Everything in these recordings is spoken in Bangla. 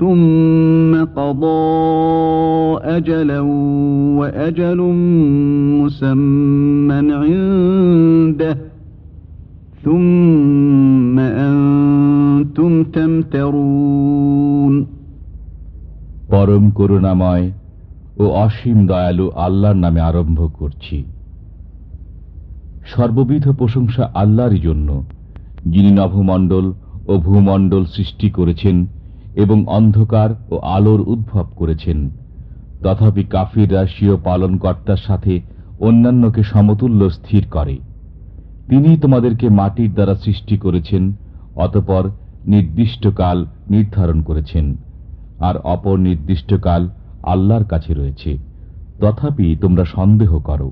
ثم قضى أجلا وأجل مسمى عنده ثم أنتم تمترون পরম করুণাময় ও অসীম দয়ালু আল্লাহর নামে আরম্ভ করছি সর্ববিধ প্রশংসা আল্লাহরই জন্য যিনি নভমণ্ডল ও ভূমণ্ডল সৃষ্টি করেছেন এবং অন্ধকার ও আলোর উদ্ভব করেছেন। তথাপি কাফিররা স্বীয় পালনকর্তার সাথে অন্যান্যকে সমতুল্য স্থির করে। তিনি তোমাদেরকে মাটির দ্বারা সৃষ্টি করেছেন, অতপর নির্দিষ্টকাল নির্ধারণ করেছেন, আর অপর নির্দিষ্টকাল আল্লাহর কাছে রয়েছে। তথাপি তোমরা সন্দেহ করো।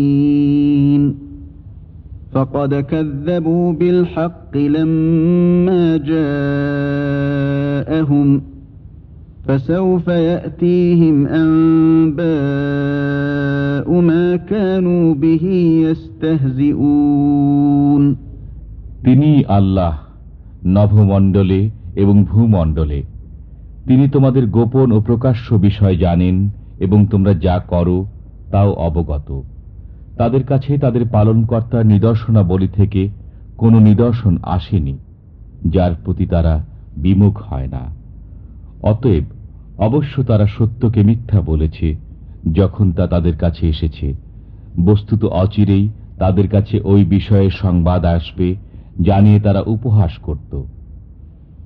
فقد كذبوا بالحق لما جاءهم فسوف يأتيهم أنباء ما كانوا به يستهزئون তিনি আল্লাহ নভমণ্ডলে এবং ভূমণ্ডলে তিনি তোমাদের গোপন ও প্রকাশ্য বিষয় জানেন এবং তোমরা যা করো তাও অবগত তাদের কাছে তাদের পালনকর্তার নিদর্শনাবলী থেকে কোনো নিদর্শন আসেনি, যার প্রতি তারা বিমুখ হয় না। অতএব অবশ্য তারা সত্যকে মিথ্যা বলেছে, যখন তা তাদের কাছে এসেছে। বস্তুত অচিরেই তাদের কাছে ওই বিষয়ের সংবাদ আসবে জানিয়ে তারা উপহাস করত।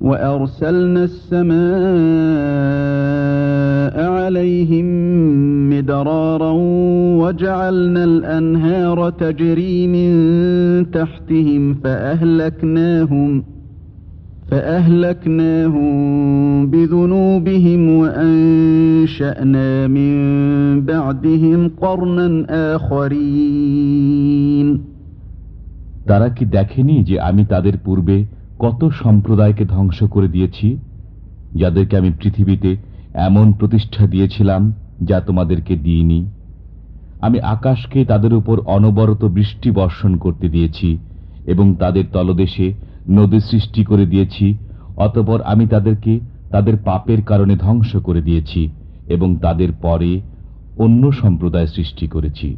وأرسلنا السماء عليهم مدرارا وجعلنا الأنهار تجري من تحتهم فأهلكناهم فأهلكناهم بذنوبهم وأنشأنا من بعدهم قرنا آخرين তারা কি দেখেনি যে আমি তাদের পূর্বে কত সম্প্রদায়কে ধ্বংস করে দিয়েছি, যাদেরকে আমি পৃথিবীতে এমন প্রতিষ্ঠা দিয়েছিলাম যা তোমাদেরকে দিইনি। আমি আকাশকে তাদের উপর অনবরত বৃষ্টি বর্ষণ করতে দিয়েছি এবং তাদের তলদেশে নদী সৃষ্টি করে দিয়েছি, অতপর আমি তাদেরকে তাদের পাপের কারণে ধ্বংস করে দিয়েছি এবং তাদের পরে অন্য সম্প্রদায় সৃষ্টি করেছি।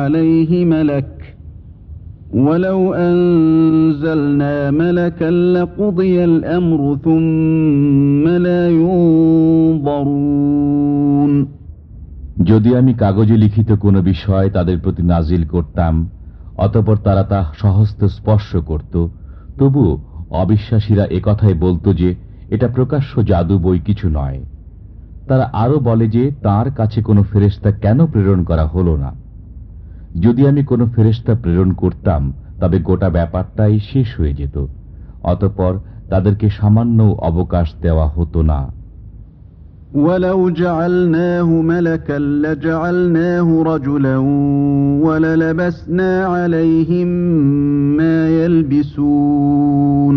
عليه ملك ولو أنزلنا ملكا لقضي الأمر ثم لا ينظرون যদি আমি কাগজে লিখিত কোনো বিষয় তাদের প্রতি নাজিল করতাম অতপর তারা তা সহস্ত স্পর্শ করত তবু অবিশ্বাসীরা একথাই বলতো যে এটা প্রকাশ্য জাদু বই কিছু নয় তারা আরো বলে যে তার কাছে কোনো ফেরেস্তা কেন প্রেরণ করা হলো না যদি আমি কোনো ফেরেস্তা প্রেরণ করতাম তবে গোটা ব্যাপারটাই শেষ হয়ে যেত অতপর তাদেরকে সামান্য অবকাশ দেওয়া হতো না ولو جعلناه ملكا لجعلناه رجلا وللبسنا عليهم ما يلبسون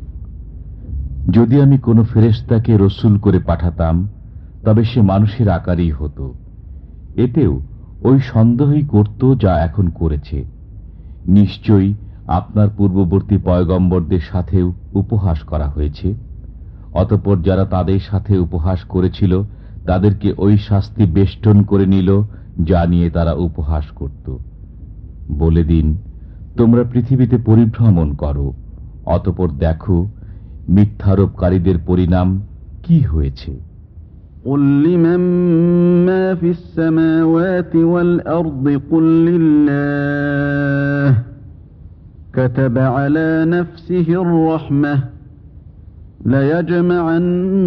যদি আমি কোনো ফেরেস্তাকে রসুল করে পাঠাতাম, তবে সে মানুষের আকারই হতো। এতেও ওই সন্দেহই করত যা এখন করেছে। নিশ্চয়ই আপনার পূর্ববর্তী পয়গম্বরদের সাথেও উপহাস করা হয়েছে। অতপর যারা তাদের সাথে উপহাস করেছিল, তাদেরকে ওই শাস্তি বেষ্টন করে নিল যা নিয়ে তারা উপহাস করত। বলে দিন, তোমরা পৃথিবীতে পরিভ্রমণ করো, অতপর দেখো মিথ্যারোপকারীদের পরিণাম কি হয়েছে قل لمن ما في السماوات والأرض قل لله كتب على نفسه الرحمة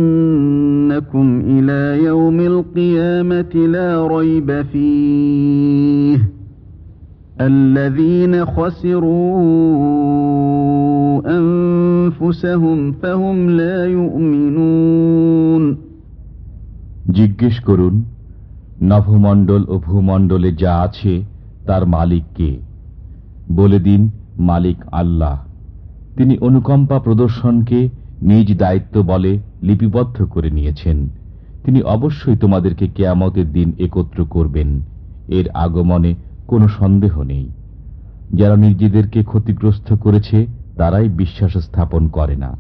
ليجمعنكم إلى يوم القيامة لا ريب فيه الذين خسروا أنفسهم فهم لا يؤمنون জিজ্ঞেস করুন, নভমণ্ডল ও ভূমণ্ডলে যা আছে, তার মালিক কে? বলে দিন, মালিক আল্লাহ। তিনি অনুকম্পা প্রদর্শনকে নিজ দায়িত্ব বলে লিপিবদ্ধ করে নিয়েছেন। তিনি অবশ্যই তোমাদেরকে কেয়ামতের দিন একত্র করবেন। এর আগমনে কোনো সন্দেহ নেই। যারা নিজেদেরকে ক্ষতিগ্রস্ত করেছে তারাই বিশ্বাস স্থাপন করে না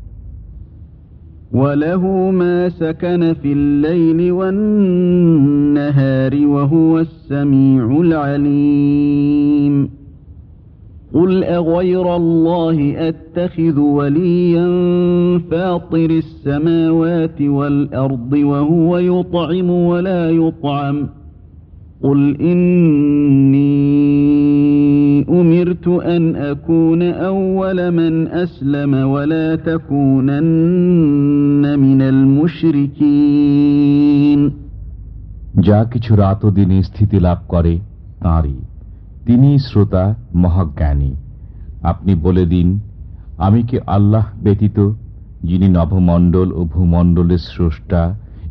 وله ما سكن في الليل والنهار وهو السميع العليم قل أغير الله أتخذ وليا فاطر السماوات والأرض وهو يطعم ولا يطعم قل إني أمرت أن أكون أول من أسلم ولا تكونن من المشركين যা কিছু রাত ও দিনে স্থিতি লাভ করে তাঁরই তিনি শ্রোতা মহাজ্ঞানী আপনি বলে দিন আমি কি আল্লাহ ব্যতীত যিনি নভমণ্ডল ও ভূমণ্ডলের স্রষ্টা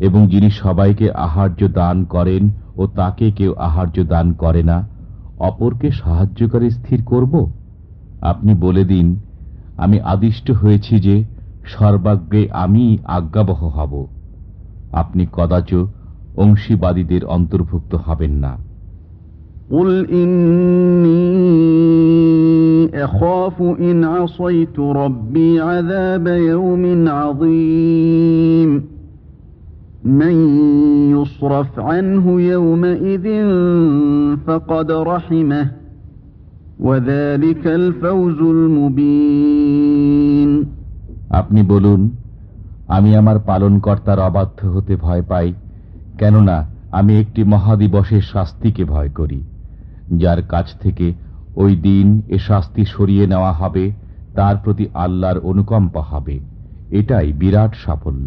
এবং যিনি সবাইকে আহার্য দান করেন ও তাকে কেউ আহার্য দান করে না অপরকে সাহায্যকারী স্থির করব আপনি বলে দিন আমি আদিষ্ট হয়েছি যে সর্বাগ্রে আমি আজ্ঞাবহ হব আপনি কদাচ অংশীবাদীদের অন্তর্ভুক্ত হবেন না قل إني أخاف إن عصيت ربي عذاب يوم عظيم من يصرف عنه يومئذ فقد رحمه وذلك الفوز المبين আপনি বলুন আমি আমার পালনকর্তার অবাধ্য হতে ভয় পাই কেননা আমি একটি মহাদিবসের শাস্তিকে ভয় করি যার কাছ থেকে ওই দিন এ শাস্তি সরিয়ে নেওয়া হবে তার প্রতি আল্লাহর অনুকম্পা হবে এটাই বিরাট সাফল্য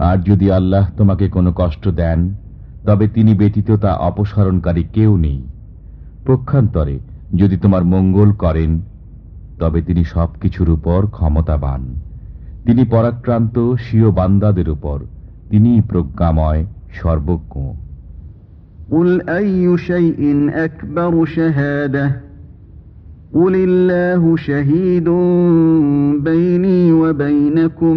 আর যদি আল্লাহ তোমাকে কোনো কষ্ট দেন তবে তিনি ব্যতীত তা অপসারণকারী কেউ নেই পক্ষান্তরে যদি তোমার মঙ্গল করেন তবে তিনি সবকিছুর উপর ক্ষমতাবান তিনি পরাক্রান্ত স্বীয় বান্দাদের উপর তিনি প্রজ্ঞাময় সর্বজ্ঞ قل أي شيء أكبر شهادة قل الله شهيد بيني وبينكم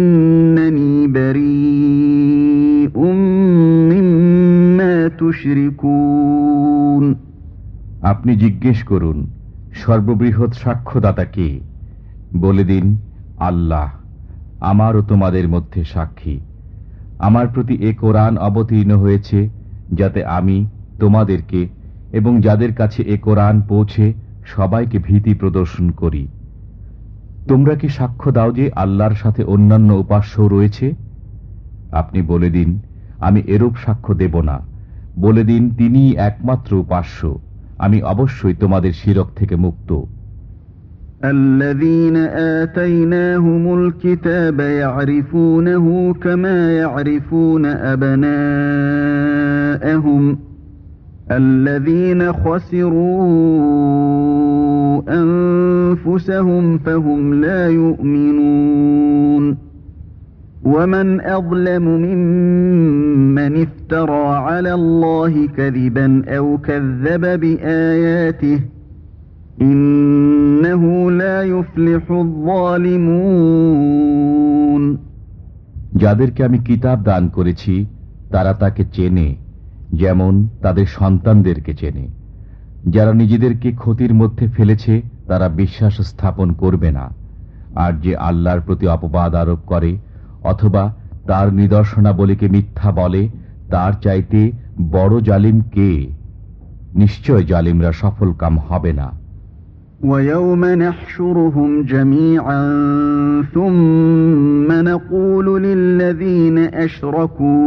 بريء مما تشركون আপনি জিজ্ঞেস করুন সর্ববৃহৎ সাক্ষ্যদাতা কে বলে দিন আল্লাহ আমারও তোমাদের মধ্যে সাক্ষী আমার প্রতি এ কোরআন অবতীর্ণ হয়েছে যাতে আমি তোমাদেরকে এবং যাদের কাছে এ কোরআন পৌঁছে সবাইকে ভীতি প্রদর্শন করি তোমরা কি সাক্ষ্য দাও যে আল্লাহর সাথে অন্যান্য উপাস্য রয়েছে আপনি বলে দিন আমি এরূপ সাক্ষ্য দেব না বলে দিন তিনি একমাত্র উপাস্য আমি অবশ্যই তোমাদের শিরক থেকে মুক্ত الذين آتيناهم الكتاب يعرفونه كما يعرفون أبناءهم الذين خسروا أنفسهم فهم لا يؤمنون ومن أظلم ممن افترى على الله كذبا أو كذب بآياته إنه لا يفلح الظالمون যাদেরকে আমি কিতাব দান করেছি তারা তাকে চেনে যেমন তাদের সন্তানদেরকে চেনে যারা নিজেদেরকে ক্ষতির মধ্যে ফেলেছে তারা বিশ্বাস স্থাপন করবে না আর যে আল্লাহর প্রতি অপবাদ আরোপ করে অথবা তার নিদর্শনাবলীকে মিথ্যা বলে তার চাইতে বড় জালিম কে নিশ্চয় জালিমরা সফল কাম হবে না ويوم نحشرهم جميعا ثم نقول للذين أشركوا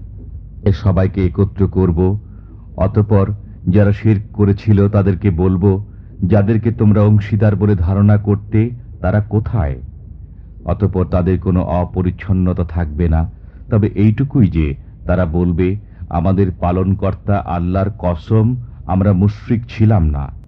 এ সবাইকে একত্র করব। অতপর যারা শির করেছিল তাদেরকে বলব, যাদেরকে তোমরা অংশীদার বলে ধারণা করতে, তারা কোথায়? অতপর তাদের কোনো অপরিচ্ছন্নতা থাকবে না। তবে এইটুকুই যে তারা বলবে, আমাদের পালনকর্তা আল্লাহর কসম, আমরা মুশ্রিক ছিলাম না।